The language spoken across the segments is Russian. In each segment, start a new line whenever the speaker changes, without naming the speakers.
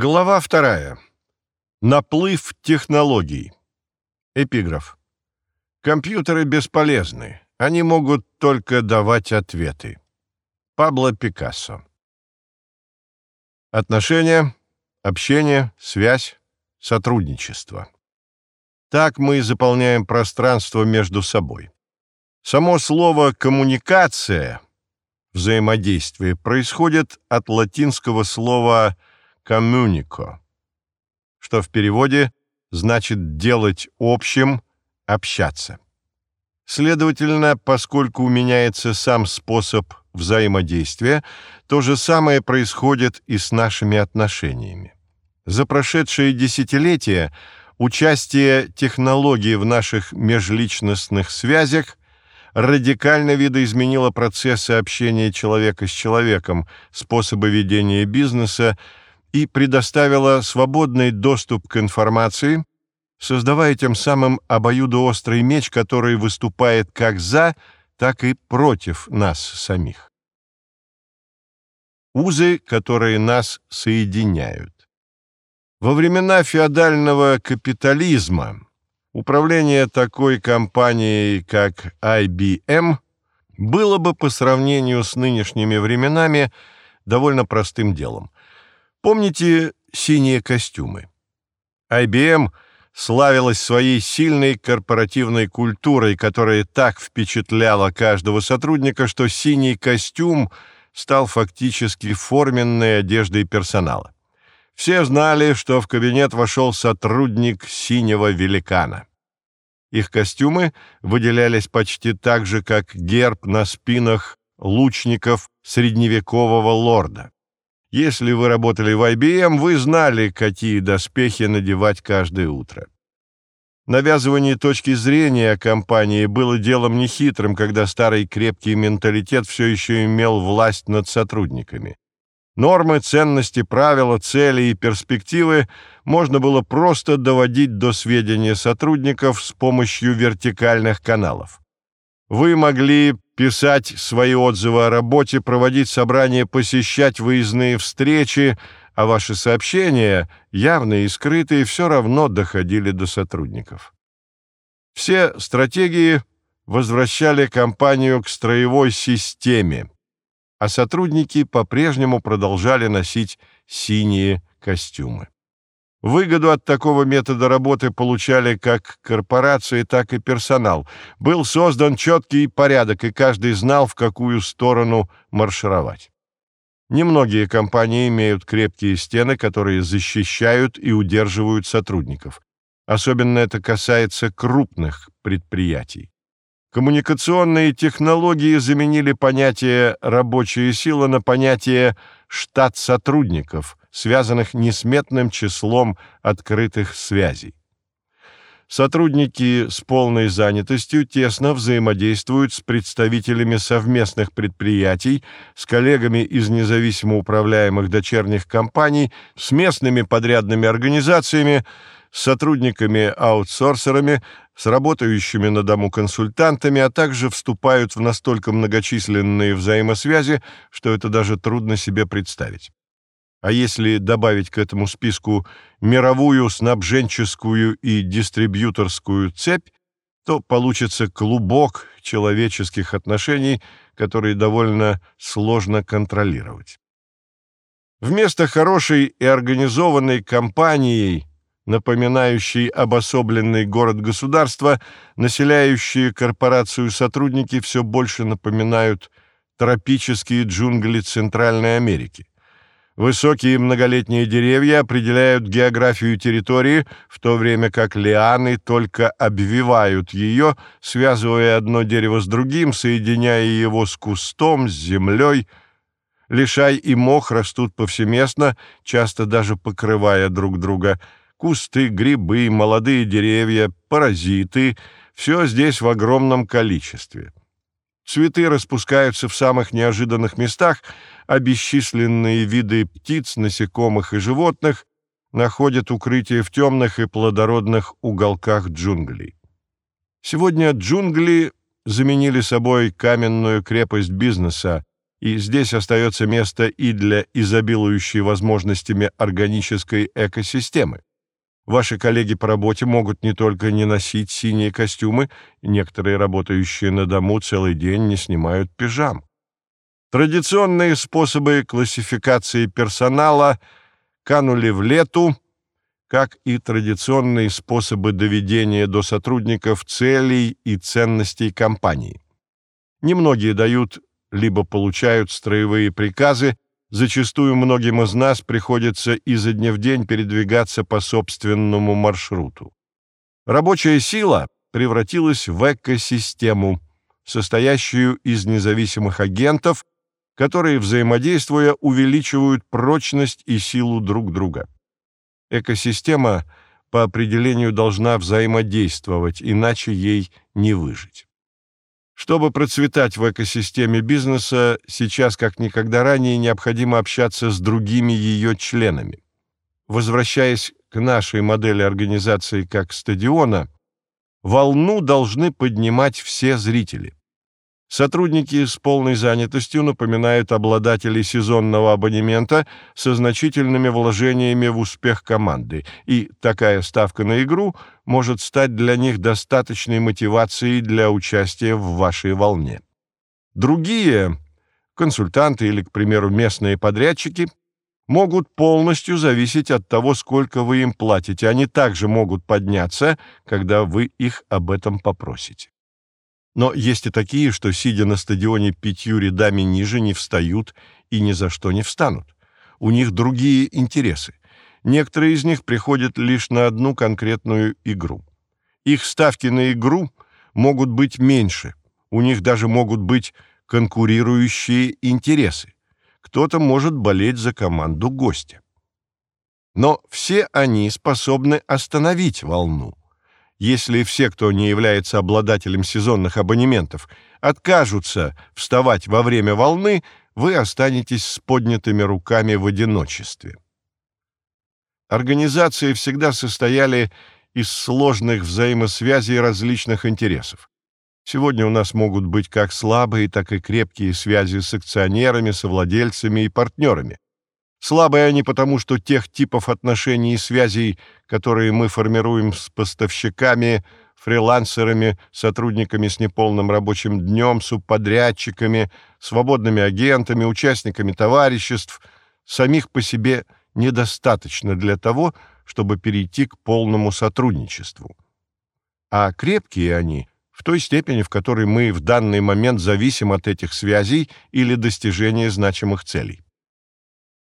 Глава вторая. Наплыв технологий. Эпиграф. Компьютеры бесполезны. Они могут только давать ответы. Пабло Пикассо. Отношения, общение, связь, сотрудничество. Так мы заполняем пространство между собой. Само слово «коммуникация» взаимодействие происходит от латинского слова «communico», что в переводе значит «делать общим», «общаться». Следовательно, поскольку меняется сам способ взаимодействия, то же самое происходит и с нашими отношениями. За прошедшие десятилетия участие технологий в наших межличностных связях радикально видоизменило процессы общения человека с человеком, способы ведения бизнеса и предоставила свободный доступ к информации, создавая тем самым обоюдоострый меч, который выступает как за, так и против нас самих. Узы, которые нас соединяют. Во времена феодального капитализма управление такой компанией, как IBM, было бы по сравнению с нынешними временами довольно простым делом. Помните синие костюмы? IBM славилась своей сильной корпоративной культурой, которая так впечатляла каждого сотрудника, что синий костюм стал фактически форменной одеждой персонала. Все знали, что в кабинет вошел сотрудник синего великана. Их костюмы выделялись почти так же, как герб на спинах лучников средневекового лорда. Если вы работали в IBM, вы знали, какие доспехи надевать каждое утро. Навязывание точки зрения компании было делом нехитрым, когда старый крепкий менталитет все еще имел власть над сотрудниками. Нормы, ценности, правила, цели и перспективы можно было просто доводить до сведения сотрудников с помощью вертикальных каналов. Вы могли писать свои отзывы о работе, проводить собрания, посещать выездные встречи, а ваши сообщения, явные и скрытые, все равно доходили до сотрудников. Все стратегии возвращали компанию к строевой системе, а сотрудники по-прежнему продолжали носить синие костюмы. Выгоду от такого метода работы получали как корпорации, так и персонал. Был создан четкий порядок, и каждый знал, в какую сторону маршировать. Немногие компании имеют крепкие стены, которые защищают и удерживают сотрудников. Особенно это касается крупных предприятий. Коммуникационные технологии заменили понятие «рабочая сила» на понятие «штат сотрудников», связанных несметным числом открытых связей. Сотрудники с полной занятостью тесно взаимодействуют с представителями совместных предприятий, с коллегами из независимо управляемых дочерних компаний, с местными подрядными организациями, с сотрудниками-аутсорсерами, с работающими на дому консультантами, а также вступают в настолько многочисленные взаимосвязи, что это даже трудно себе представить. А если добавить к этому списку мировую снабженческую и дистрибьюторскую цепь, то получится клубок человеческих отношений, которые довольно сложно контролировать. Вместо хорошей и организованной компанией, напоминающей обособленный город-государство, населяющие корпорацию сотрудники все больше напоминают тропические джунгли Центральной Америки. Высокие многолетние деревья определяют географию территории, в то время как лианы только обвивают ее, связывая одно дерево с другим, соединяя его с кустом, с землей. Лишай и мох растут повсеместно, часто даже покрывая друг друга. Кусты, грибы, молодые деревья, паразиты — все здесь в огромном количестве. Цветы распускаются в самых неожиданных местах, а бесчисленные виды птиц, насекомых и животных находят укрытие в темных и плодородных уголках джунглей. Сегодня джунгли заменили собой каменную крепость бизнеса, И здесь остается место и для изобилующей возможностями органической экосистемы. Ваши коллеги по работе могут не только не носить синие костюмы, некоторые работающие на дому целый день не снимают пижам. Традиционные способы классификации персонала канули в лету, как и традиционные способы доведения до сотрудников целей и ценностей компании. Немногие дают либо получают строевые приказы, зачастую многим из нас приходится изо дня в день передвигаться по собственному маршруту. Рабочая сила превратилась в экосистему, состоящую из независимых агентов, которые, взаимодействуя, увеличивают прочность и силу друг друга. Экосистема по определению должна взаимодействовать, иначе ей не выжить. Чтобы процветать в экосистеме бизнеса, сейчас как никогда ранее необходимо общаться с другими ее членами. Возвращаясь к нашей модели организации как стадиона, волну должны поднимать все зрители. Сотрудники с полной занятостью напоминают обладателей сезонного абонемента со значительными вложениями в успех команды, и такая ставка на игру может стать для них достаточной мотивацией для участия в вашей волне. Другие, консультанты или, к примеру, местные подрядчики, могут полностью зависеть от того, сколько вы им платите. Они также могут подняться, когда вы их об этом попросите. Но есть и такие, что, сидя на стадионе пятью рядами ниже, не встают и ни за что не встанут. У них другие интересы. Некоторые из них приходят лишь на одну конкретную игру. Их ставки на игру могут быть меньше, у них даже могут быть конкурирующие интересы. Кто-то может болеть за команду гостя. Но все они способны остановить волну. Если все, кто не является обладателем сезонных абонементов, откажутся вставать во время волны, вы останетесь с поднятыми руками в одиночестве. Организации всегда состояли из сложных взаимосвязей различных интересов. Сегодня у нас могут быть как слабые, так и крепкие связи с акционерами, совладельцами и партнерами. Слабые они потому, что тех типов отношений и связей, которые мы формируем с поставщиками, фрилансерами, сотрудниками с неполным рабочим днем, субподрядчиками, свободными агентами, участниками товариществ, самих по себе недостаточно для того, чтобы перейти к полному сотрудничеству. А крепкие они в той степени, в которой мы в данный момент зависим от этих связей или достижения значимых целей.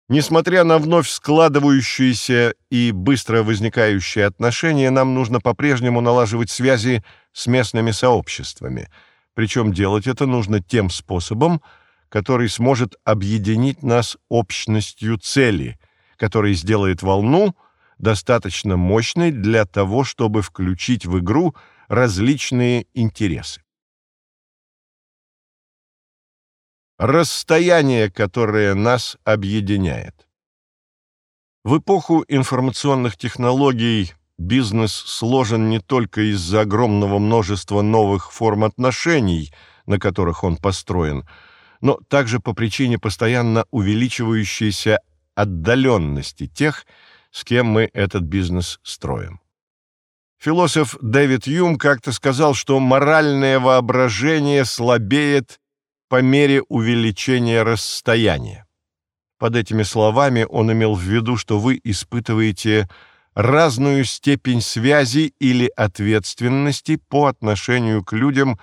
Несмотря на вновь складывающиеся и быстро возникающие отношения, нам нужно по-прежнему налаживать связи с местными сообществами. Причем делать это нужно тем способом, который сможет объединить нас общностью цели, который сделает волну достаточно мощной для того, чтобы включить в игру различные интересы. Расстояние, которое нас объединяет. В эпоху информационных технологий бизнес сложен не только из-за огромного множества новых форм отношений, на которых он построен, но также по причине постоянно увеличивающейся отдаленности тех, с кем мы этот бизнес строим. Философ Дэвид Юм как-то сказал, что моральное воображение слабеет по мере увеличения расстояния. Под этими словами он имел в виду, что вы испытываете разную степень связи или ответственности по отношению к людям,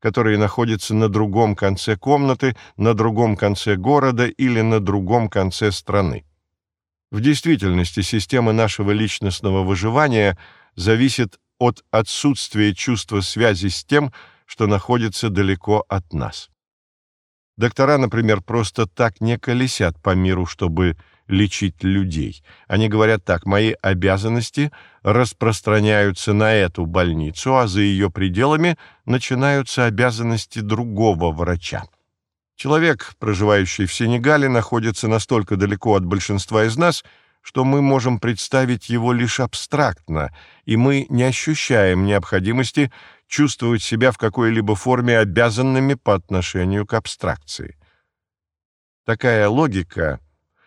которые находятся на другом конце комнаты, на другом конце города или на другом конце страны. В действительности система нашего личностного выживания зависит от отсутствия чувства связи с тем, что находится далеко от нас. Доктора, например, просто так не колесят по миру, чтобы лечить людей. Они говорят так, мои обязанности распространяются на эту больницу, а за ее пределами начинаются обязанности другого врача. Человек, проживающий в Сенегале, находится настолько далеко от большинства из нас, что мы можем представить его лишь абстрактно, и мы не ощущаем необходимости чувствовать себя в какой-либо форме обязанными по отношению к абстракции. Такая логика,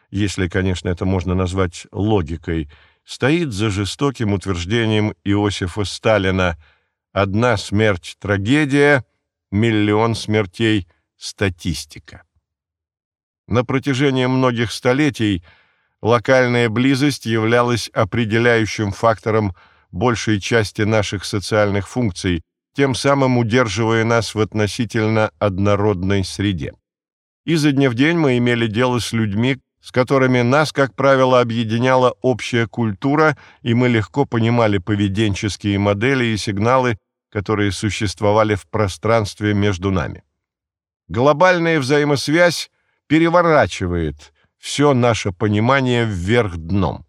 если, конечно, это можно назвать логикой, стоит за жестоким утверждением Иосифа Сталина «Одна смерть – трагедия, миллион смертей – статистика». На протяжении многих столетий локальная близость являлась определяющим фактором большей части наших социальных функций, тем самым удерживая нас в относительно однородной среде. Изо дня в день мы имели дело с людьми, с которыми нас, как правило, объединяла общая культура, и мы легко понимали поведенческие модели и сигналы, которые существовали в пространстве между нами. Глобальная взаимосвязь переворачивает все наше понимание вверх дном.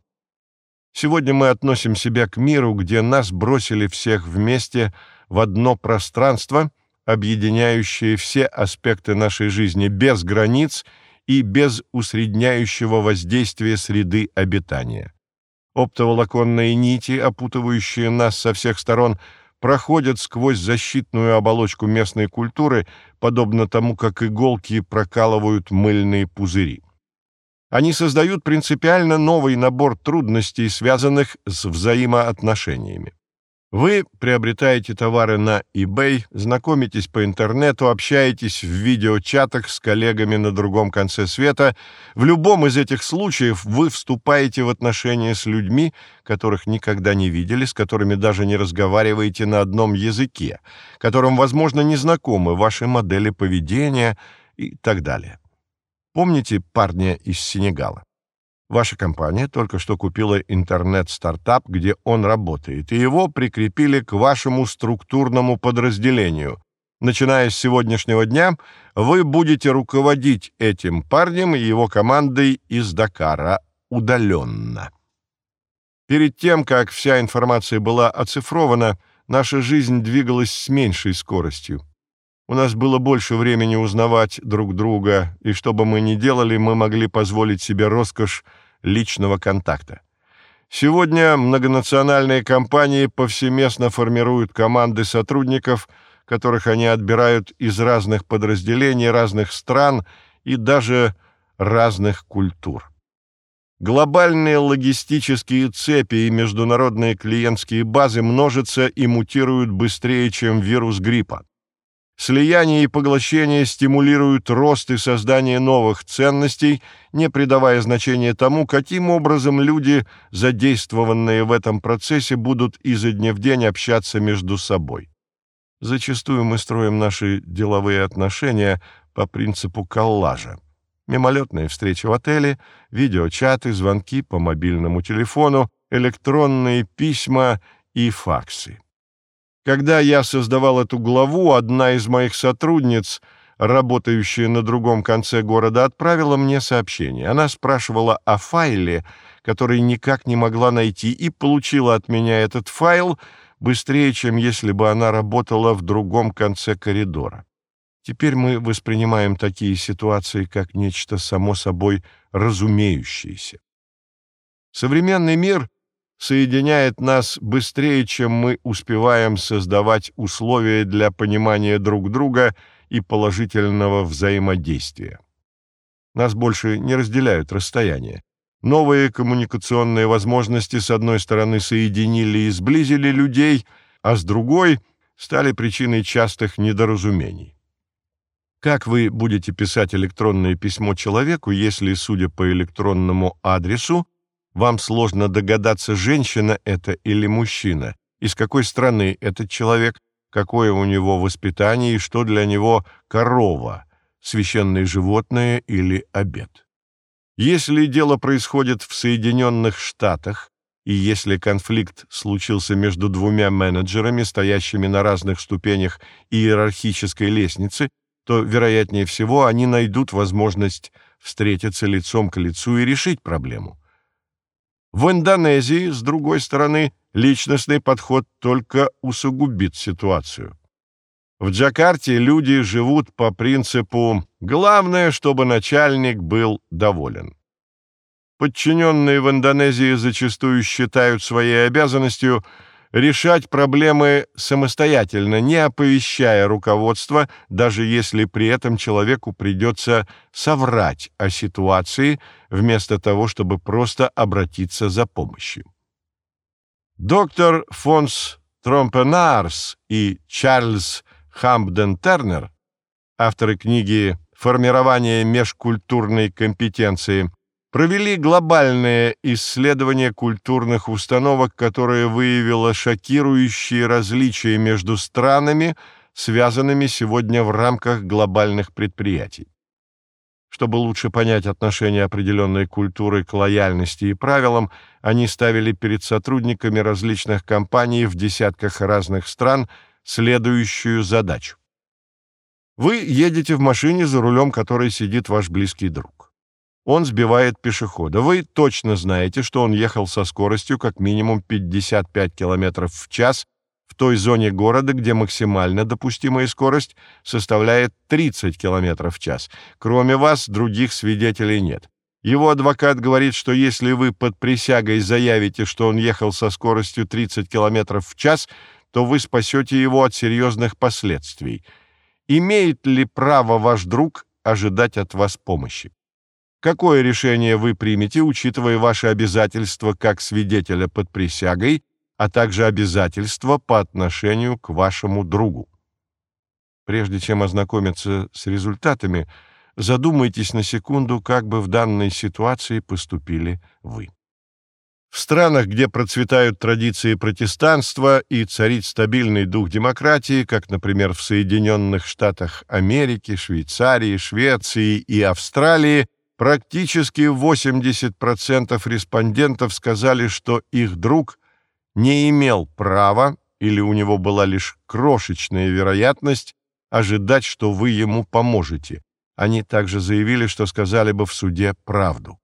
Сегодня мы относим себя к миру, где нас бросили всех вместе в одно пространство, объединяющее все аспекты нашей жизни без границ и без усредняющего воздействия среды обитания. Оптоволоконные нити, опутывающие нас со всех сторон, проходят сквозь защитную оболочку местной культуры, подобно тому, как иголки прокалывают мыльные пузыри. Они создают принципиально новый набор трудностей, связанных с взаимоотношениями. Вы приобретаете товары на eBay, знакомитесь по интернету, общаетесь в видеочатах с коллегами на другом конце света. В любом из этих случаев вы вступаете в отношения с людьми, которых никогда не видели, с которыми даже не разговариваете на одном языке, которым, возможно, не знакомы ваши модели поведения и так далее. Помните парня из Сенегала? Ваша компания только что купила интернет-стартап, где он работает, и его прикрепили к вашему структурному подразделению. Начиная с сегодняшнего дня, вы будете руководить этим парнем и его командой из Дакара удаленно. Перед тем, как вся информация была оцифрована, наша жизнь двигалась с меньшей скоростью. У нас было больше времени узнавать друг друга, и что бы мы ни делали, мы могли позволить себе роскошь личного контакта. Сегодня многонациональные компании повсеместно формируют команды сотрудников, которых они отбирают из разных подразделений, разных стран и даже разных культур. Глобальные логистические цепи и международные клиентские базы множатся и мутируют быстрее, чем вирус гриппа. Слияние и поглощение стимулируют рост и создание новых ценностей, не придавая значения тому, каким образом люди, задействованные в этом процессе, будут изо дня в день общаться между собой. Зачастую мы строим наши деловые отношения по принципу коллажа. Мимолетные встречи в отеле, видеочаты, звонки по мобильному телефону, электронные письма и факсы. Когда я создавал эту главу, одна из моих сотрудниц, работающая на другом конце города, отправила мне сообщение. Она спрашивала о файле, который никак не могла найти, и получила от меня этот файл быстрее, чем если бы она работала в другом конце коридора. Теперь мы воспринимаем такие ситуации как нечто само собой разумеющееся. Современный мир соединяет нас быстрее, чем мы успеваем создавать условия для понимания друг друга и положительного взаимодействия. Нас больше не разделяют расстояния. Новые коммуникационные возможности с одной стороны соединили и сблизили людей, а с другой стали причиной частых недоразумений. Как вы будете писать электронное письмо человеку, если, судя по электронному адресу, вам сложно догадаться, женщина это или мужчина, из какой страны этот человек, какое у него воспитание и что для него корова, священное животное или обед. Если дело происходит в Соединенных Штатах, и если конфликт случился между двумя менеджерами, стоящими на разных ступенях иерархической лестницы, то, вероятнее всего, они найдут возможность встретиться лицом к лицу и решить проблему. В Индонезии, с другой стороны, личностный подход только усугубит ситуацию. В Джакарте люди живут по принципу «главное, чтобы начальник был доволен». Подчиненные в Индонезии зачастую считают своей обязанностью решать проблемы самостоятельно, не оповещая руководство, даже если при этом человеку придется соврать о ситуации, вместо того, чтобы просто обратиться за помощью. Доктор Фонс Тромпенарс и Чарльз Хамбден Тернер, авторы книги «Формирование межкультурной компетенции», провели глобальное исследование культурных установок, которое выявило шокирующие различия между странами, связанными сегодня в рамках глобальных предприятий. Чтобы лучше понять отношение определенной культуры к лояльности и правилам, они ставили перед сотрудниками различных компаний в десятках разных стран следующую задачу. Вы едете в машине, за рулем которой сидит ваш близкий друг. Он сбивает пешехода. Вы точно знаете, что он ехал со скоростью как минимум 55 км в час в той зоне города, где максимально допустимая скорость составляет 30 км в час. Кроме вас, других свидетелей нет. Его адвокат говорит, что если вы под присягой заявите, что он ехал со скоростью 30 км в час, то вы спасете его от серьезных последствий. Имеет ли право ваш друг ожидать от вас помощи? Какое решение вы примете, учитывая ваши обязательства как свидетеля под присягой, а также обязательства по отношению к вашему другу? Прежде чем ознакомиться с результатами, задумайтесь на секунду, как бы в данной ситуации поступили вы. В странах, где процветают традиции протестанства и царит стабильный дух демократии, как, например, в Соединенных Штатах Америки, Швейцарии, Швеции и Австралии, Практически 80% респондентов сказали, что их друг не имел права или у него была лишь крошечная вероятность ожидать, что вы ему поможете. Они также заявили, что сказали бы в суде правду.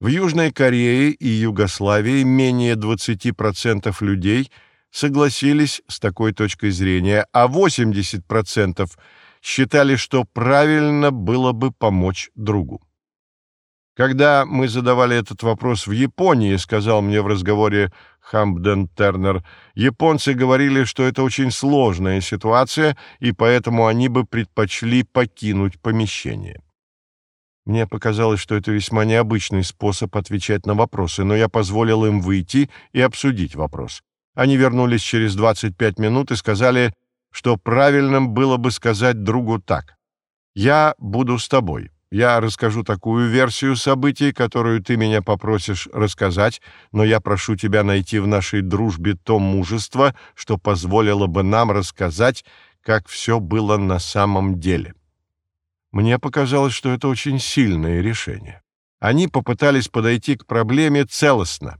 В Южной Корее и Югославии менее 20% людей согласились с такой точкой зрения, а 80% считали, что правильно было бы помочь другу. Когда мы задавали этот вопрос в Японии, сказал мне в разговоре Хамбден Тернер, японцы говорили, что это очень сложная ситуация, и поэтому они бы предпочли покинуть помещение. Мне показалось, что это весьма необычный способ отвечать на вопросы, но я позволил им выйти и обсудить вопрос. Они вернулись через 25 минут и сказали, что правильным было бы сказать другу так. «Я буду с тобой. Я расскажу такую версию событий, которую ты меня попросишь рассказать, но я прошу тебя найти в нашей дружбе то мужество, что позволило бы нам рассказать, как все было на самом деле. Мне показалось, что это очень сильное решение. Они попытались подойти к проблеме целостно,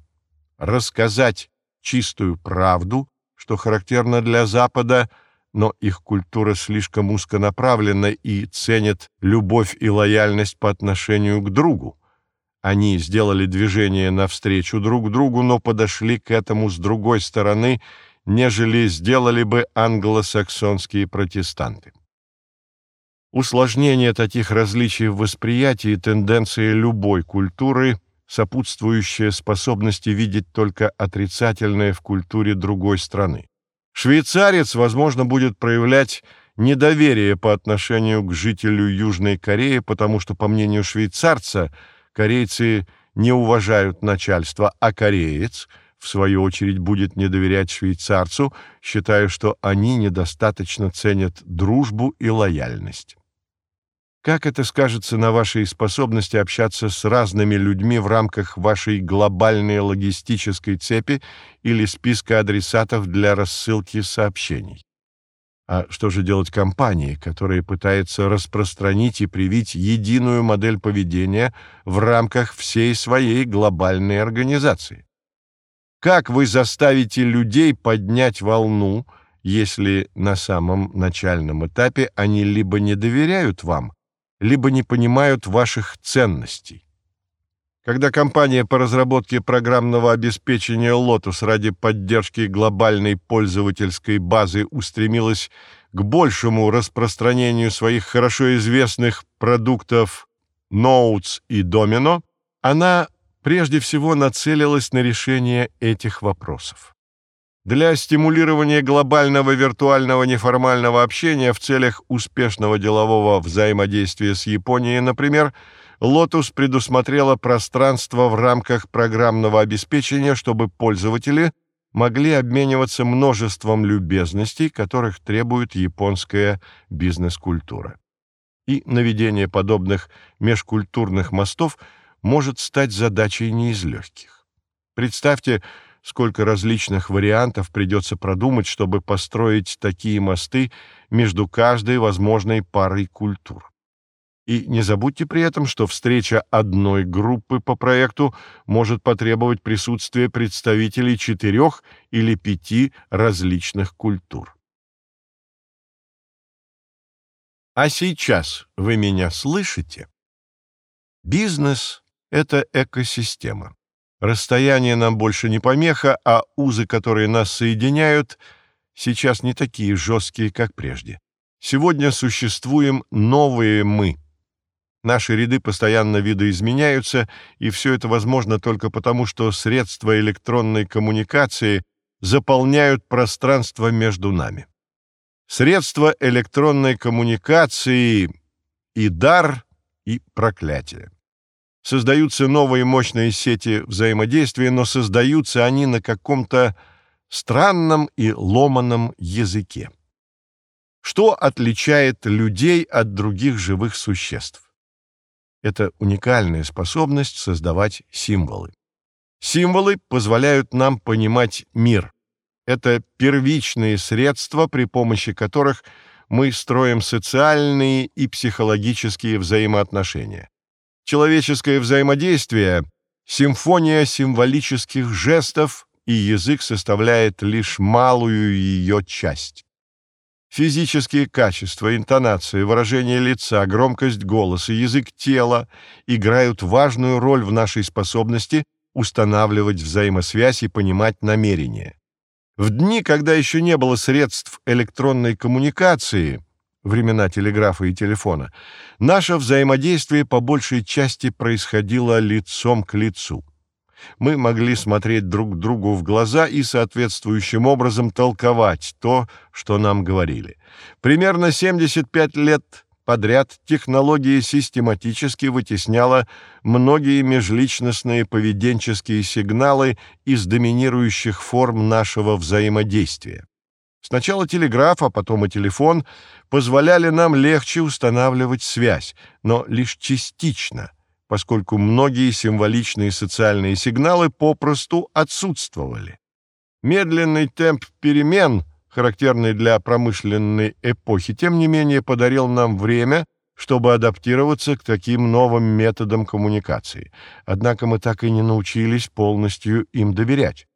рассказать чистую правду, что характерно для Запада — но их культура слишком узконаправлена и ценит любовь и лояльность по отношению к другу. Они сделали движение навстречу друг другу, но подошли к этому с другой стороны, нежели сделали бы англосаксонские протестанты. Усложнение таких различий в восприятии тенденции любой культуры, сопутствующая способности видеть только отрицательное в культуре другой страны. Швейцарец, возможно, будет проявлять недоверие по отношению к жителю Южной Кореи, потому что, по мнению швейцарца, корейцы не уважают начальство, а кореец, в свою очередь, будет не доверять швейцарцу, считая, что они недостаточно ценят дружбу и лояльность. Как это скажется на вашей способности общаться с разными людьми в рамках вашей глобальной логистической цепи или списка адресатов для рассылки сообщений? А что же делать компании, которая пытается распространить и привить единую модель поведения в рамках всей своей глобальной организации? Как вы заставите людей поднять волну, если на самом начальном этапе они либо не доверяют вам, либо не понимают ваших ценностей. Когда компания по разработке программного обеспечения Lotus ради поддержки глобальной пользовательской базы устремилась к большему распространению своих хорошо известных продуктов Notes и Domino, она прежде всего нацелилась на решение этих вопросов. Для стимулирования глобального виртуального неформального общения в целях успешного делового взаимодействия с Японией, например, Lotus предусмотрела пространство в рамках программного обеспечения, чтобы пользователи могли обмениваться множеством любезностей, которых требует японская бизнес-культура. И наведение подобных межкультурных мостов может стать задачей не из легких. Представьте, сколько различных вариантов придется продумать, чтобы построить такие мосты между каждой возможной парой культур. И не забудьте при этом, что встреча одной группы по проекту может потребовать присутствия представителей четырех или пяти различных культур. А сейчас вы меня слышите? Бизнес — это экосистема. Расстояние нам больше не помеха, а узы, которые нас соединяют, сейчас не такие жесткие, как прежде. Сегодня существуем новые мы. Наши ряды постоянно видоизменяются, и все это возможно только потому, что средства электронной коммуникации заполняют пространство между нами. Средства электронной коммуникации и дар, и проклятие. Создаются новые мощные сети взаимодействия, но создаются они на каком-то странном и ломаном языке. Что отличает людей от других живых существ? Это уникальная способность создавать символы. Символы позволяют нам понимать мир. Это первичные средства, при помощи которых мы строим социальные и психологические взаимоотношения. Человеческое взаимодействие — симфония символических жестов, и язык составляет лишь малую ее часть. Физические качества, интонация, выражение лица, громкость голоса, язык тела играют важную роль в нашей способности устанавливать взаимосвязь и понимать намерения. В дни, когда еще не было средств электронной коммуникации, времена телеграфа и телефона, наше взаимодействие по большей части происходило лицом к лицу. Мы могли смотреть друг другу в глаза и соответствующим образом толковать то, что нам говорили. Примерно 75 лет подряд технология систематически вытесняла многие межличностные поведенческие сигналы из доминирующих форм нашего взаимодействия. Сначала телеграф, а потом и телефон позволяли нам легче устанавливать связь, но лишь частично, поскольку многие символичные социальные сигналы попросту отсутствовали. Медленный темп перемен, характерный для промышленной эпохи, тем не менее подарил нам время, чтобы адаптироваться к таким новым методам коммуникации. Однако мы так и не научились полностью им доверять.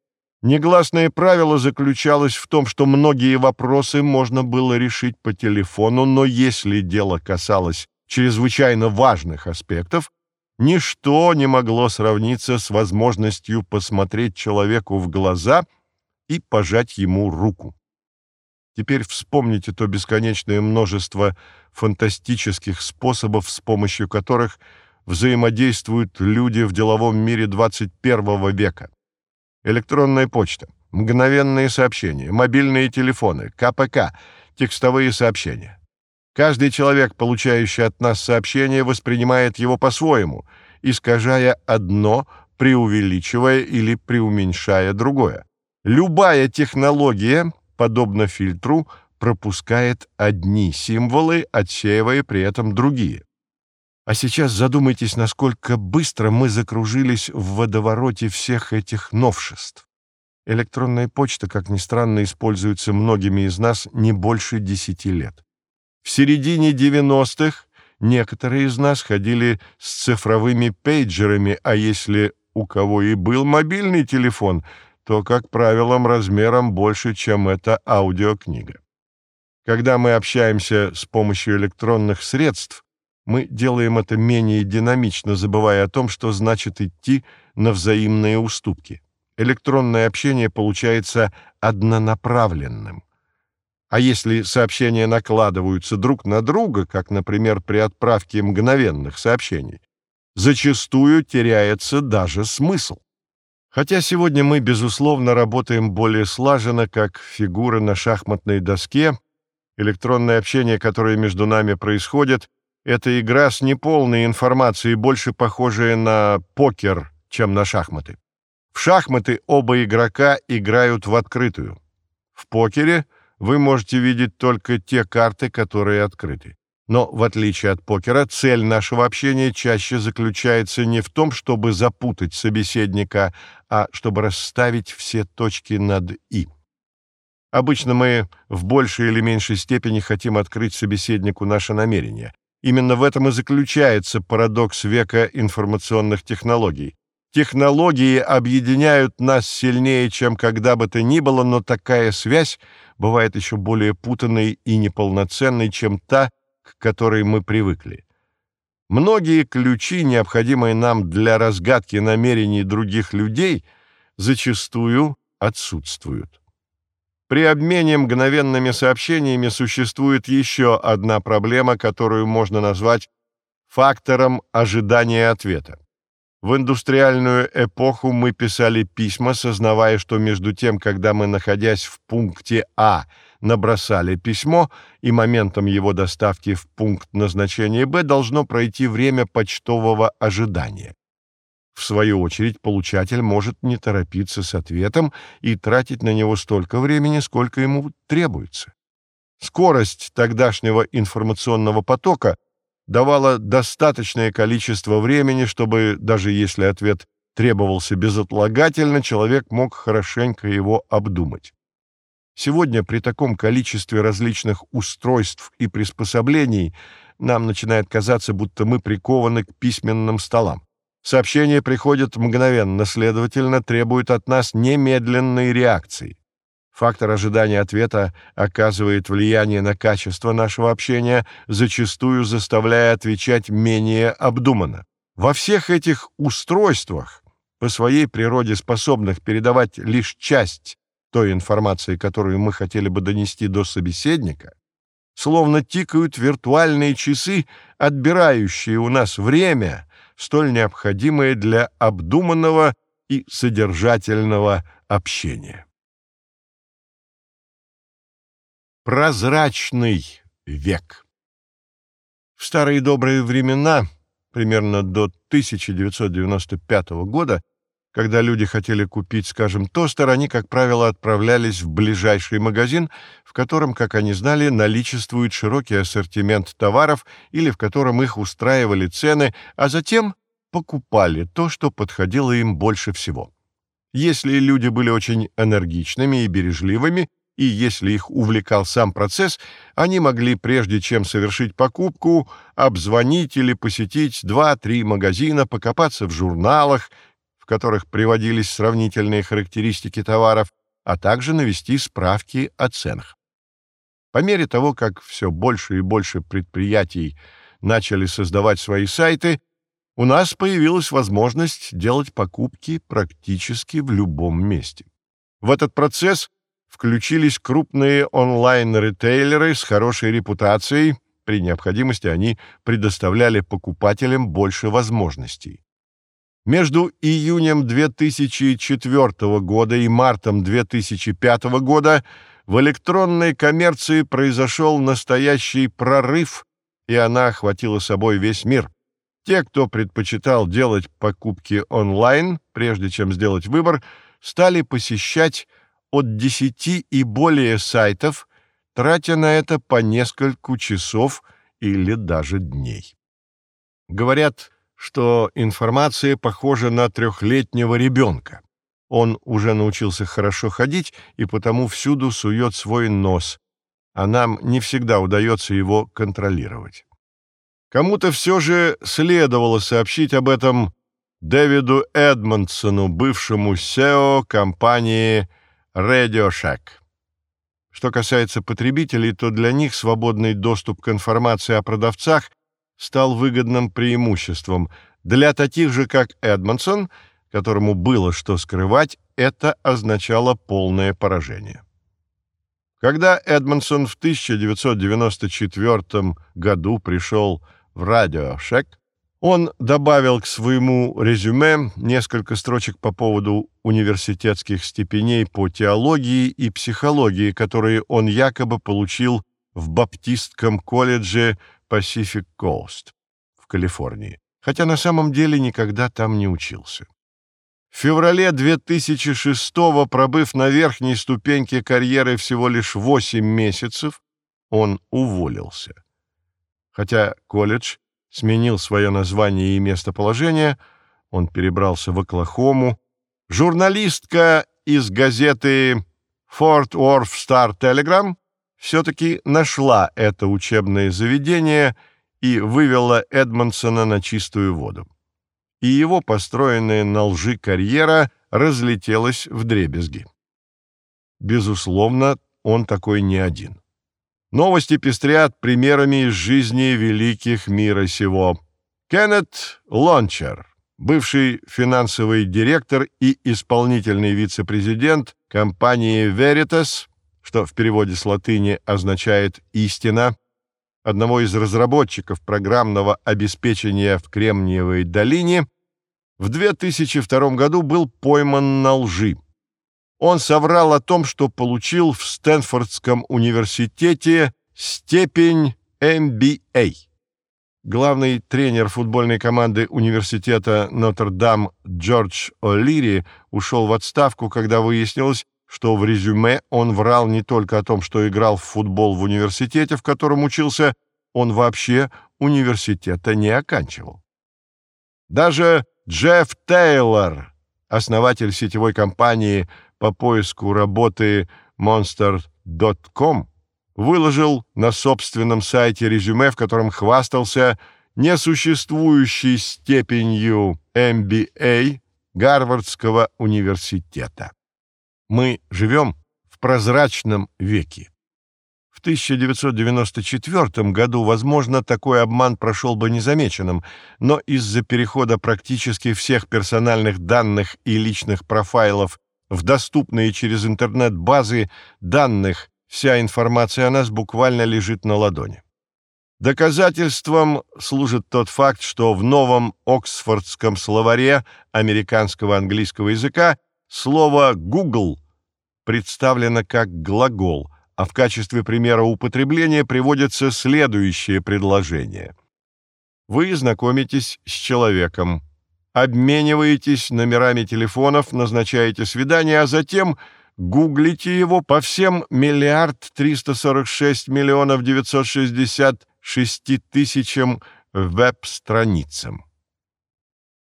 Негласное правило заключалось в том, что многие вопросы можно было решить по телефону, но если дело касалось чрезвычайно важных аспектов, ничто не могло сравниться с возможностью посмотреть человеку в глаза и пожать ему руку. Теперь вспомните то бесконечное множество фантастических способов, с помощью которых взаимодействуют люди в деловом мире 21 века электронная почта, мгновенные сообщения, мобильные телефоны, КПК, текстовые сообщения. Каждый человек, получающий от нас сообщение, воспринимает его по-своему, искажая одно, преувеличивая или преуменьшая другое. Любая технология, подобно фильтру, пропускает одни символы, отсеивая при этом другие. А сейчас задумайтесь, насколько быстро мы закружились в водовороте всех этих новшеств. Электронная почта, как ни странно, используется многими из нас не больше десяти лет. В середине 90-х некоторые из нас ходили с цифровыми пейджерами, а если у кого и был мобильный телефон, то, как правило, размером больше, чем эта аудиокнига. Когда мы общаемся с помощью электронных средств, мы делаем это менее динамично, забывая о том, что значит идти на взаимные уступки. Электронное общение получается однонаправленным. А если сообщения накладываются друг на друга, как, например, при отправке мгновенных сообщений, зачастую теряется даже смысл. Хотя сегодня мы, безусловно, работаем более слаженно, как фигуры на шахматной доске, электронное общение, которое между нами происходит, это игра с неполной информацией, больше похожая на покер, чем на шахматы. В шахматы оба игрока играют в открытую. В покере вы можете видеть только те карты, которые открыты. Но, в отличие от покера, цель нашего общения чаще заключается не в том, чтобы запутать собеседника, а чтобы расставить все точки над «и». Обычно мы в большей или меньшей степени хотим открыть собеседнику наше намерение. Именно в этом и заключается парадокс века информационных технологий. Технологии объединяют нас сильнее, чем когда бы то ни было, но такая связь бывает еще более путанной и неполноценной, чем та, к которой мы привыкли. Многие ключи, необходимые нам для разгадки намерений других людей, зачастую отсутствуют. При обмене мгновенными сообщениями существует еще одна проблема, которую можно назвать фактором ожидания ответа. В индустриальную эпоху мы писали письма, сознавая, что между тем, когда мы, находясь в пункте А, набросали письмо, и моментом его доставки в пункт назначения Б должно пройти время почтового ожидания. В свою очередь, получатель может не торопиться с ответом и тратить на него столько времени, сколько ему требуется. Скорость тогдашнего информационного потока давала достаточное количество времени, чтобы, даже если ответ требовался безотлагательно, человек мог хорошенько его обдумать. Сегодня при таком количестве различных устройств и приспособлений нам начинает казаться, будто мы прикованы к письменным столам. Сообщения приходят мгновенно, следовательно, требуют от нас немедленной реакции. Фактор ожидания ответа оказывает влияние на качество нашего общения, зачастую заставляя отвечать менее обдуманно. Во всех этих устройствах, по своей природе способных передавать лишь часть той информации, которую мы хотели бы донести до собеседника, словно тикают виртуальные часы, отбирающие у нас время — столь необходимое для обдуманного и содержательного общения. Прозрачный век В старые добрые времена, примерно до 1995 года, когда люди хотели купить, скажем, тостер, они, как правило, отправлялись в ближайший магазин, в котором, как они знали, наличествует широкий ассортимент товаров или в котором их устраивали цены, а затем покупали то, что подходило им больше всего. Если люди были очень энергичными и бережливыми, и если их увлекал сам процесс, они могли, прежде чем совершить покупку, обзвонить или посетить два-три магазина, покопаться в журналах, которых приводились сравнительные характеристики товаров, а также навести справки о ценах. По мере того, как все больше и больше предприятий начали создавать свои сайты, у нас появилась возможность делать покупки практически в любом месте. В этот процесс включились крупные онлайн-ритейлеры с хорошей репутацией, при необходимости они предоставляли покупателям больше возможностей. Между июнем 2004 года и мартом 2005 года в электронной коммерции произошел настоящий прорыв, и она охватила собой весь мир. Те, кто предпочитал делать покупки онлайн, прежде чем сделать выбор, стали посещать от 10 и более сайтов, тратя на это по нескольку часов или даже дней. Говорят, что информация похожа на трехлетнего ребенка. Он уже научился хорошо ходить и потому всюду сует свой нос, а нам не всегда удается его контролировать. Кому-то все же следовало сообщить об этом Дэвиду Эдмонсону, бывшему SEO компании Radio Shack. Что касается потребителей, то для них свободный доступ к информации о продавцах стал выгодным преимуществом. Для таких же, как Эдмонсон, которому было что скрывать, это означало полное поражение. Когда Эдмонсон в 1994 году пришел в радиошек, Он добавил к своему резюме несколько строчек по поводу университетских степеней по теологии и психологии, которые он якобы получил в Баптистском колледже Pacific Coast в Калифорнии, хотя на самом деле никогда там не учился. В феврале 2006-го, пробыв на верхней ступеньке карьеры всего лишь 8 месяцев, он уволился. Хотя колледж сменил свое название и местоположение, он перебрался в Оклахому, журналистка из газеты Fort Worth Star Telegram все-таки нашла это учебное заведение и вывела Эдмонсона на чистую воду и его построенная на лжи карьера разлетелась в дребезги. Безусловно, он такой не один. Новости пестрят примерами из жизни великих мира сего. Кеннет Лончер, бывший финансовый директор и исполнительный вице-президент компании Veritas, что в переводе с латыни означает «истина», одного из разработчиков программного обеспечения в Кремниевой долине, в 2002 году был пойман на лжи. Он соврал о том, что получил в Стэнфордском университете степень MBA. Главный тренер футбольной команды университета Нотр-Дам Джордж О'Лири ушел в отставку, когда выяснилось, что в резюме он врал не только о том, что играл в футбол в университете, в котором учился, он вообще университета не оканчивал. Даже Джефф Тейлор, основатель сетевой компании по поиску работы Monster.com, выложил на собственном сайте резюме, в котором хвастался несуществующей степенью MBA Гарвардского университета. Мы живем в прозрачном веке. В 1994 году, возможно, такой обман прошел бы незамеченным, но из-за перехода практически всех персональных данных и личных профайлов в доступные через интернет базы данных вся информация о нас буквально лежит на ладони. Доказательством служит тот факт, что в новом Оксфордском словаре американского английского языка слово «Google» представлено как глагол, а в качестве примера употребления приводится следующее предложение. Вы знакомитесь с человеком, обмениваетесь номерами телефонов, назначаете свидание, а затем гуглите его по всем миллиард триста сорок шесть миллионов девятьсот шестьдесят шести тысячам веб-страницам.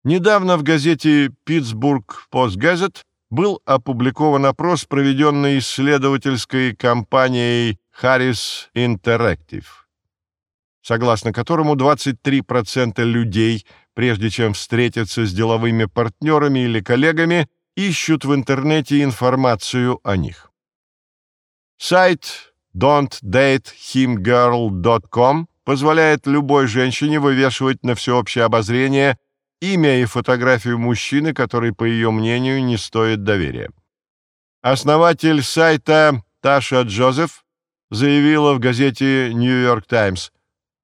Недавно в газете «Питтсбург Постгазет» был опубликован опрос, проведенный исследовательской компанией Harris Interactive, согласно которому 23% людей, прежде чем встретиться с деловыми партнерами или коллегами, ищут в интернете информацию о них. Сайт don'tdatehimgirl.com позволяет любой женщине вывешивать на всеобщее обозрение имя и фотографию мужчины, который, по ее мнению, не стоит доверия. Основатель сайта Таша Джозеф заявила в газете «Нью-Йорк Таймс»,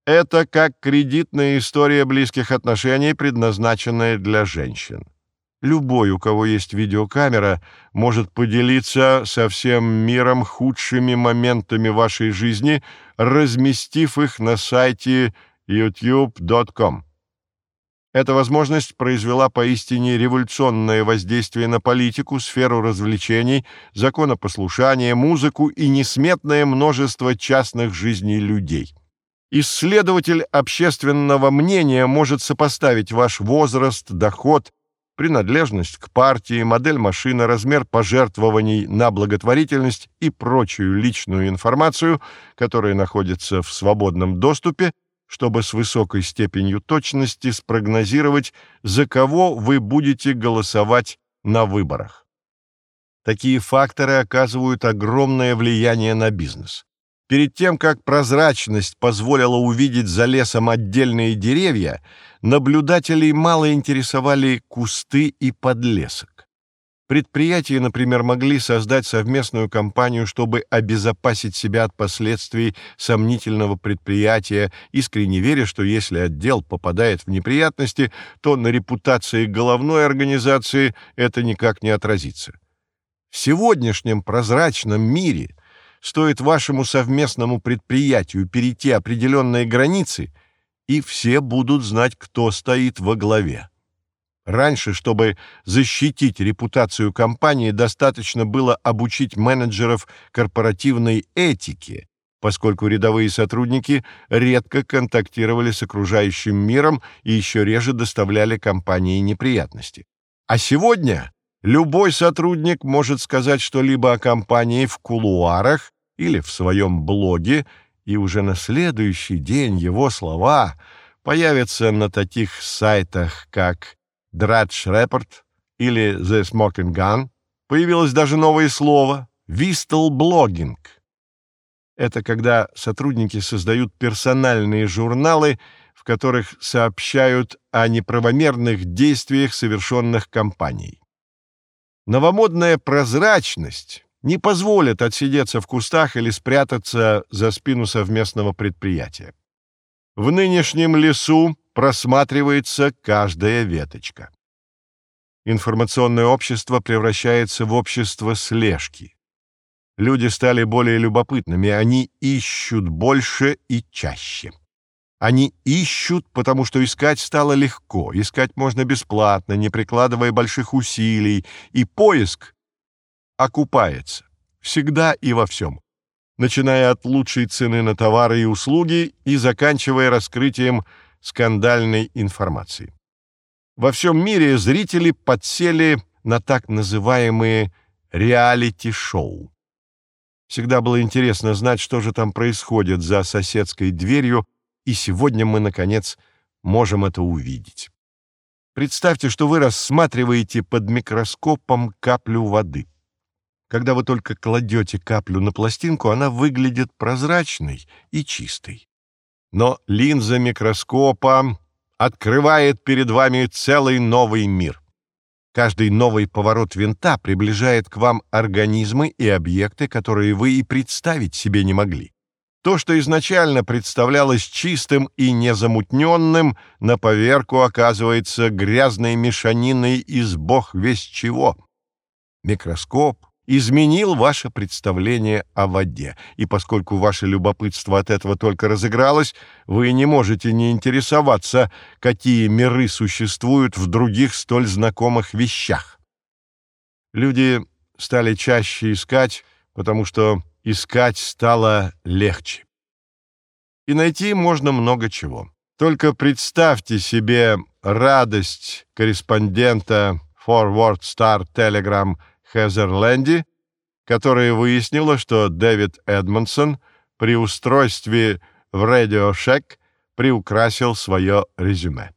это как кредитная история близких отношений, предназначенная для женщин. Любой, у кого есть видеокамера, может поделиться со всем миром худшими моментами вашей жизни, разместив их на сайте youtube.com. Эта возможность произвела поистине революционное воздействие на политику, сферу развлечений, законопослушание, музыку и несметное множество частных жизней людей. Исследователь общественного мнения может сопоставить ваш возраст, доход, принадлежность к партии, модель машины, размер пожертвований на благотворительность и прочую личную информацию, которая находится в свободном доступе, чтобы с высокой степенью точности спрогнозировать, за кого вы будете голосовать на выборах. Такие факторы оказывают огромное влияние на бизнес. Перед тем, как прозрачность позволила увидеть за лесом отдельные деревья, наблюдателей мало интересовали кусты и подлесок. Предприятия, например, могли создать совместную компанию, чтобы обезопасить себя от последствий сомнительного предприятия, искренне веря, что если отдел попадает в неприятности, то на репутации головной организации это никак не отразится. В сегодняшнем прозрачном мире стоит вашему совместному предприятию перейти определенные границы, и все будут знать, кто стоит во главе. Раньше, чтобы защитить репутацию компании, достаточно было обучить менеджеров корпоративной этике, поскольку рядовые сотрудники редко контактировали с окружающим миром и еще реже доставляли компании неприятности. А сегодня любой сотрудник может сказать что-либо о компании в кулуарах или в своем блоге, и уже на следующий день его слова появятся на таких сайтах, как Dratch Report или The Smoking Gun, появилось даже новое слово — «вистл-блогинг». Это когда сотрудники создают персональные журналы, в которых сообщают о неправомерных действиях, совершенных компанией. Новомодная прозрачность не позволит отсидеться в кустах или спрятаться за спину совместного предприятия. В нынешнем лесу просматривается каждая веточка. Информационное общество превращается в общество слежки. Люди стали более любопытными, они ищут больше и чаще. Они ищут, потому что искать стало легко, искать можно бесплатно, не прикладывая больших усилий, и поиск окупается всегда и во всем начиная от лучшей цены на товары и услуги и заканчивая раскрытием скандальной информации. Во всем мире зрители подсели на так называемые реалити-шоу. Всегда было интересно знать, что же там происходит за соседской дверью, и сегодня мы, наконец, можем это увидеть. Представьте, что вы рассматриваете под микроскопом каплю воды. Когда вы только кладете каплю на пластинку, она выглядит прозрачной и чистой. Но линза микроскопа открывает перед вами целый новый мир. Каждый новый поворот винта приближает к вам организмы и объекты, которые вы и представить себе не могли. То, что изначально представлялось чистым и незамутненным, на поверку оказывается грязной мешаниной из бог весь чего. Микроскоп, изменил ваше представление о воде, и поскольку ваше любопытство от этого только разыгралось, вы не можете не интересоваться, какие миры существуют в других столь знакомых вещах. Люди стали чаще искать, потому что искать стало легче. И найти можно много чего. Только представьте себе радость корреспондента Forward Star Telegram – Хезерленди, которая выяснила, что Дэвид Эдмонсон при устройстве в Radio Shack приукрасил свое резюме.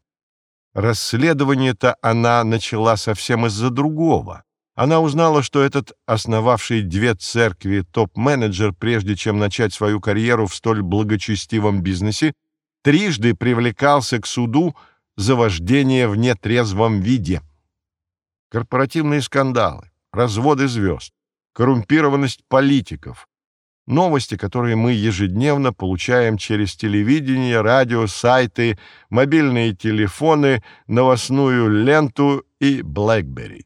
Расследование-то она начала совсем из-за другого. Она узнала, что этот основавший две церкви топ-менеджер, прежде чем начать свою карьеру в столь благочестивом бизнесе, трижды привлекался к суду за вождение в нетрезвом виде. Корпоративные скандалы, разводы звезд, коррумпированность политиков, новости, которые мы ежедневно получаем через телевидение, радио, сайты, мобильные телефоны, новостную ленту и BlackBerry.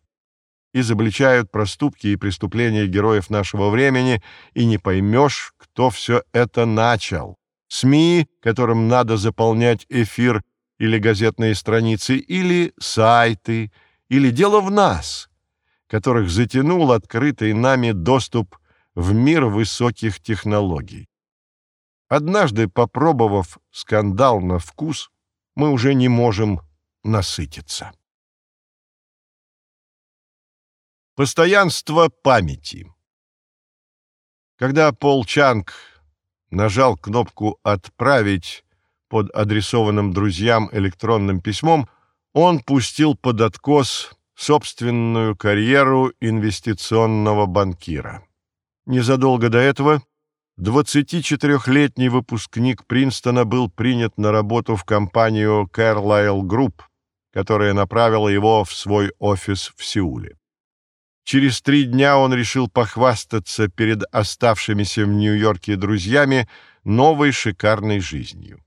Изобличают проступки и преступления героев нашего времени, и не поймешь, кто все это начал. СМИ, которым надо заполнять эфир или газетные страницы, или сайты, или дело в нас — которых затянул открытый нами доступ в мир высоких технологий. Однажды, попробовав скандал на вкус, мы уже не можем насытиться. Постоянство памяти Когда Пол Чанг нажал кнопку «Отправить» под адресованным друзьям электронным письмом, он пустил под откос собственную карьеру инвестиционного банкира. Незадолго до этого 24-летний выпускник Принстона был принят на работу в компанию Carlyle Group, которая направила его в свой офис в Сеуле. Через три дня он решил похвастаться перед оставшимися в Нью-Йорке друзьями новой шикарной жизнью.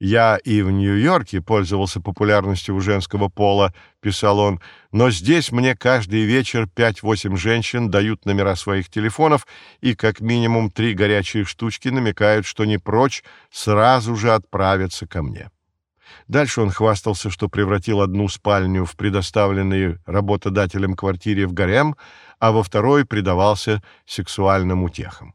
«Я и в Нью-Йорке пользовался популярностью у женского пола», — писал он, «но здесь мне каждый вечер пять-восемь женщин дают номера своих телефонов и как минимум три горячие штучки намекают, что не прочь сразу же отправиться ко мне». Дальше он хвастался, что превратил одну спальню в предоставленной работодателем квартире в гарем, а во второй предавался сексуальным утехам.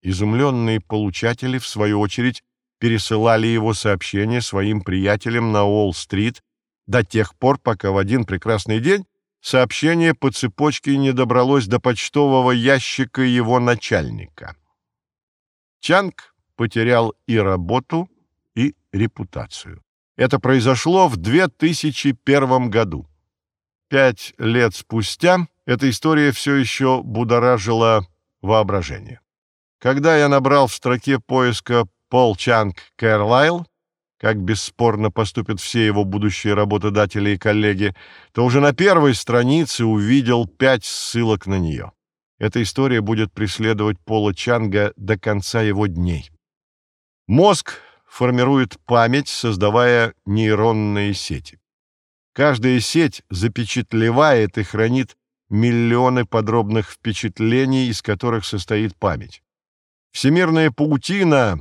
Изумленные получатели, в свою очередь, пересылали его сообщения своим приятелям на Уолл-стрит до тех пор, пока в один прекрасный день сообщение по цепочке не добралось до почтового ящика его начальника. Чанг потерял и работу, и репутацию. Это произошло в 2001 году. Пять лет спустя эта история все еще будоражила воображение. Когда я набрал в строке поиска Пол Чанг Кэрлайл, как бесспорно поступят все его будущие работодатели и коллеги, то уже на первой странице увидел пять ссылок на нее. Эта история будет преследовать Пола Чанга до конца его дней. Мозг формирует память, создавая нейронные сети. Каждая сеть запечатлевает и хранит миллионы подробных впечатлений, из которых состоит память. Всемирная паутина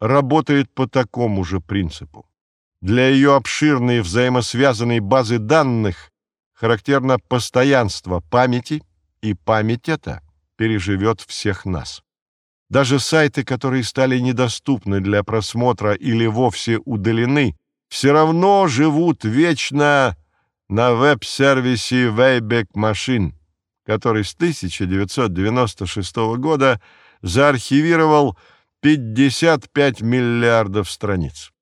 работает по такому же принципу. Для ее обширной взаимосвязанной базы данных характерно постоянство памяти, и память эта переживет всех нас. Даже сайты, которые стали недоступны для просмотра или вовсе удалены, все равно живут вечно на веб-сервисе Wayback Machine, который с 1996 года заархивировал 55 миллиардов страниц.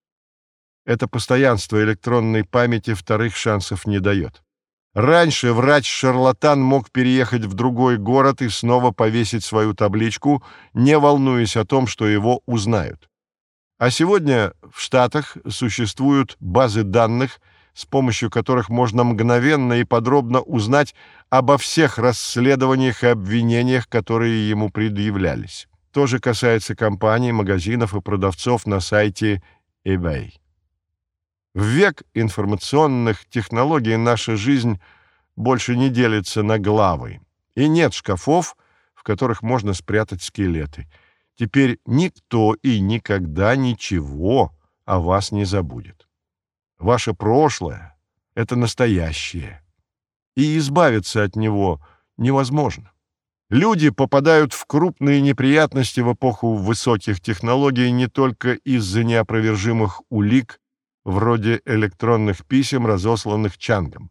Это постоянство электронной памяти вторых шансов не дает. Раньше врач-шарлатан мог переехать в другой город и снова повесить свою табличку, не волнуясь о том, что его узнают. А сегодня в Штатах существуют базы данных, с помощью которых можно мгновенно и подробно узнать обо всех расследованиях и обвинениях, которые ему предъявлялись. То же касается компаний, магазинов и продавцов на сайте eBay. В век информационных технологий наша жизнь больше не делится на главы, и нет шкафов, в которых можно спрятать скелеты. Теперь никто и никогда ничего о вас не забудет. Ваше прошлое — это настоящее, и избавиться от него невозможно. Люди попадают в крупные неприятности в эпоху высоких технологий не только из-за неопровержимых улик, вроде электронных писем, разосланных Чангом.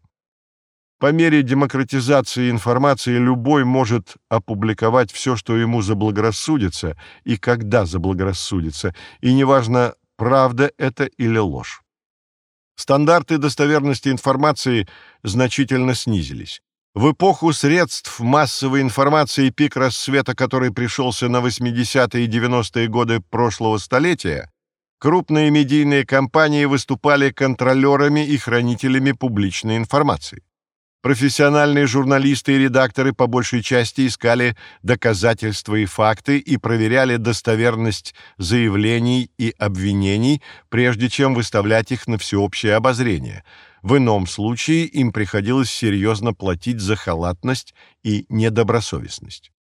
По мере демократизации информации любой может опубликовать все, что ему заблагорассудится и когда заблагорассудится, и неважно, правда это или ложь. Стандарты достоверности информации значительно снизились. В эпоху средств массовой информации, пик рассвета который пришелся на 80-е и 90-е годы прошлого столетия, крупные медийные компании выступали контролерами и хранителями публичной информации. Профессиональные журналисты и редакторы по большей части искали доказательства и факты и проверяли достоверность заявлений и обвинений, прежде чем выставлять их на всеобщее обозрение. В ином случае им приходилось серьезно платить за халатность и недобросовестность.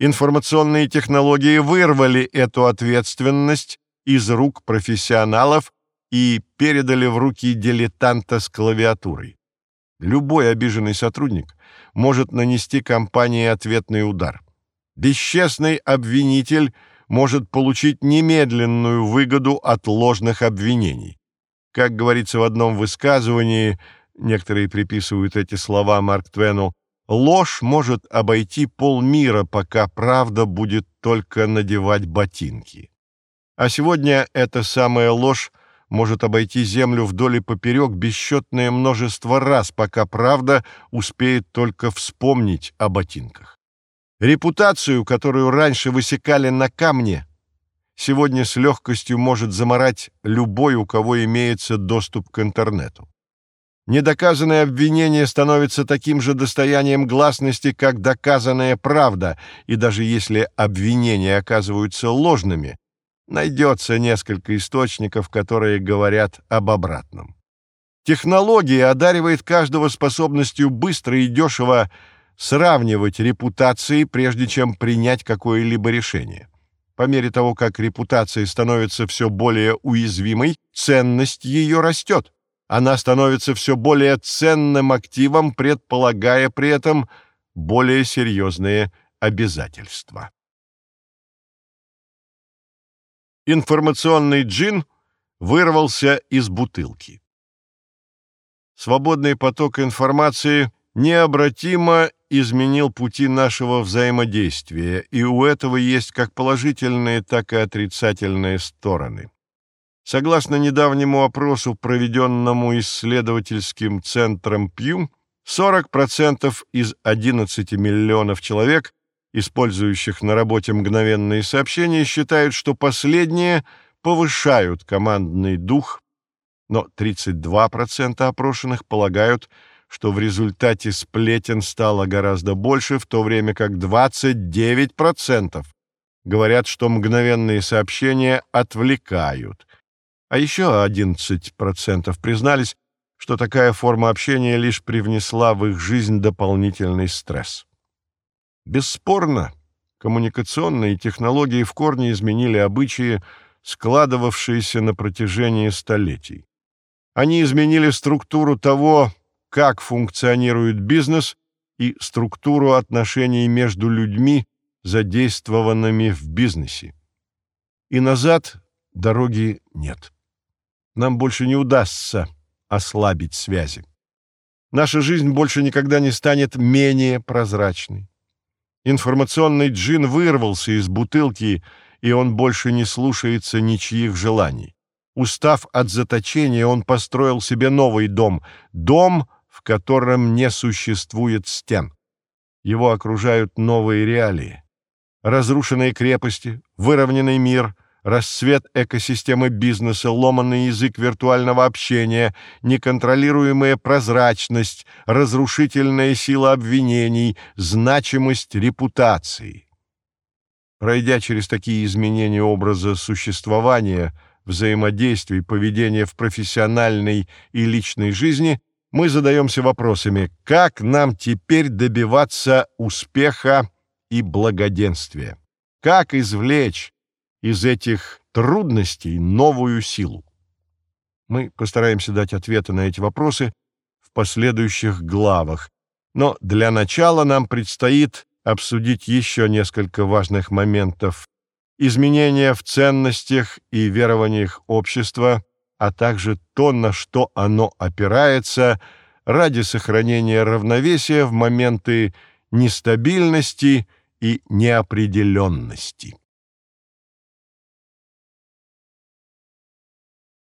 Информационные технологии вырвали эту ответственность из рук профессионалов и передали в руки дилетанта с клавиатурой. Любой обиженный сотрудник может нанести компании ответный удар. Бесчестный обвинитель может получить немедленную выгоду от ложных обвинений. Как говорится в одном высказывании, некоторые приписывают эти слова Марк Твену, ложь может обойти полмира, пока правда будет только надевать ботинки. А сегодня эта самая ложь может обойти землю вдоль и поперек бесчетное множество раз, пока правда успеет только вспомнить о ботинках. Репутацию, которую раньше высекали на камне, сегодня с легкостью может заморать любой, у кого имеется доступ к интернету. Недоказанное обвинение становится таким же достоянием гласности, как доказанная правда, и даже если обвинения оказываются ложными, найдется несколько источников, которые говорят об обратном. Технология одаривает каждого способностью быстро и дешево сравнивать репутации, прежде чем принять какое-либо решение. По мере того, как репутация становится все более уязвимой, ценность ее растет она становится все более ценным активом, предполагая при этом более серьезные обязательства. Информационный джин вырвался из бутылки. Свободный поток информации необратимо изменил пути нашего взаимодействия, и у этого есть как положительные, так и отрицательные стороны. Согласно недавнему опросу, проведенному исследовательским центром Пью, 40% из 11 миллионов человек, использующих на работе мгновенные сообщения, считают, что последние повышают командный дух, но 32% опрошенных полагают, что в результате сплетен стало гораздо больше, в то время как 29% говорят, что мгновенные сообщения отвлекают – а еще 11% признались, что такая форма общения лишь привнесла в их жизнь дополнительный стресс. Бесспорно, коммуникационные технологии в корне изменили обычаи, складывавшиеся на протяжении столетий. Они изменили структуру того, как функционирует бизнес и структуру отношений между людьми, задействованными в бизнесе. И назад дороги нет нам больше не удастся ослабить связи. Наша жизнь больше никогда не станет менее прозрачной. Информационный джин вырвался из бутылки, и он больше не слушается ничьих желаний. Устав от заточения, он построил себе новый дом, дом, в котором не существует стен. Его окружают новые реалии. Разрушенные крепости, выровненный мир — расцвет экосистемы бизнеса, ломанный язык виртуального общения, неконтролируемая прозрачность, разрушительная сила обвинений, значимость репутации. Пройдя через такие изменения образа существования, взаимодействий, поведения в профессиональной и личной жизни, мы задаемся вопросами, как нам теперь добиваться успеха и благоденствия? Как извлечь из этих трудностей новую силу? Мы постараемся дать ответы на эти вопросы в последующих главах, но для начала нам предстоит обсудить еще несколько важных моментов. Изменения в ценностях и верованиях общества, а также то, на что оно опирается ради сохранения равновесия в моменты нестабильности и неопределенности.